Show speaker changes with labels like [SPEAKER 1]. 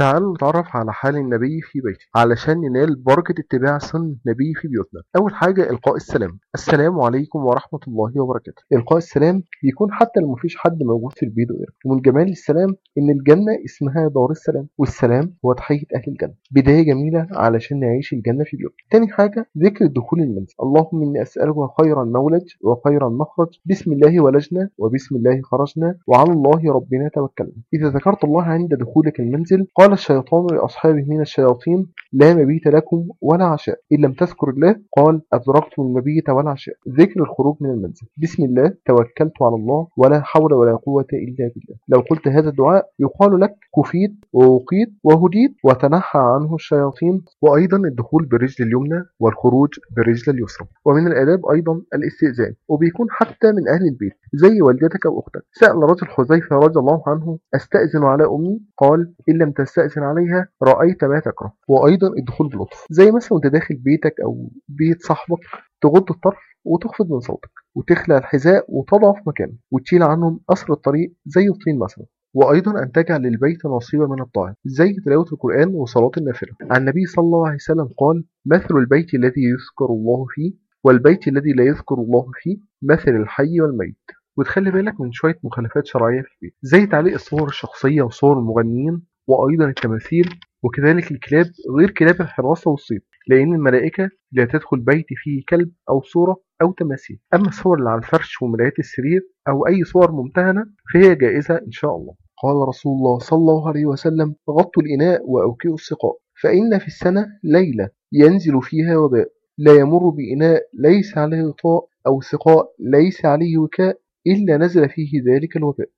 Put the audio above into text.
[SPEAKER 1] تعالوا نتعرف على حال النبي في بيته علشان ننال بركة اتباع سنة النبي في بيوتنا. أول حاجة إلقاء السلام. السلام عليكم ورحمة الله وبركاته. إلقاء السلام بيكون حتى لو مفيش حد موجود في البيت غيرك. ومن جمال السلام إن الجنة اسمها دار السلام والسلام هو تحية أهل الجنة. بداية جميلة علشان نعيش الجنة في بيوتنا. تاني حاجة ذكر الدخول المنزل. اللهم إني أسألك خير المولد وخير المخرج بسم الله ولجنا وبسم الله خرجنا وعلى الله ربنا توكلنا. إذا ذكرت الله عند دخولك المنزل قال الشيطان لأصحابه من الشياطين لا مبيت لكم ولا عشاء إن لم تذكر الله قال أدركتم المبيت والعشاء ذكر الخروج من المنزل. بسم الله توكلت على الله ولا حول ولا قوة إلا بالله. لو قلت هذا الدعاء يقال لك كفيت ووقيت وهديت وتنحى عنه الشياطين. وأيضا الدخول بالرجل اليمنى والخروج بالرجل اليسرى. ومن الآداب أيضا الاستئذان وبيكون حتى من أهل البيت. زي والدتك أو أختك سأل رجل حذيفة رضي الله عنه أستأذن على أمي؟ قال إن لم تستأذن عليها رأيت ما تكره. وأيضا الدخول بلطف زي مثلا وأنت داخل بيتك أو بيت صاحبك تغض الطرف وتخفض من صوتك وتخلع الحذاء وتضعه في مكانه وتشيل عنهم أثر الطريق زي الطين مثلا. وأيضا أن تجعل للبيت نصيبا من الطاعة زي تلاوة القرآن وصلاة النافلة. عن النبي صلى الله عليه وسلم قال مثل البيت الذي يذكر الله فيه والبيت الذي لا يذكر الله فيه مثل الحي والميت. وتخلي بالك من شوية مخالفات شرعية في البيت زي تعليق الصور الشخصية وصور المغنيين وأيضا التماثيل وكذلك الكلاب غير كلاب الحراسة والصيد لأن الملائكة لا تدخل بيت فيه كلب أو صورة أو تماثيل. أما الصور اللي على الفرش ومرايات السرير أو أي صور ممتهنة فهي جائزة إن شاء الله. قال رسول الله صلى الله عليه وسلم غطوا الإناء وأوكئوا السقاء فإن في السنة ليلة ينزل فيها وباء لا يمر بإناء ليس عليه غطاء أو سقاء ليس عليه وكاء إلا نزل فيه ذلك الوباء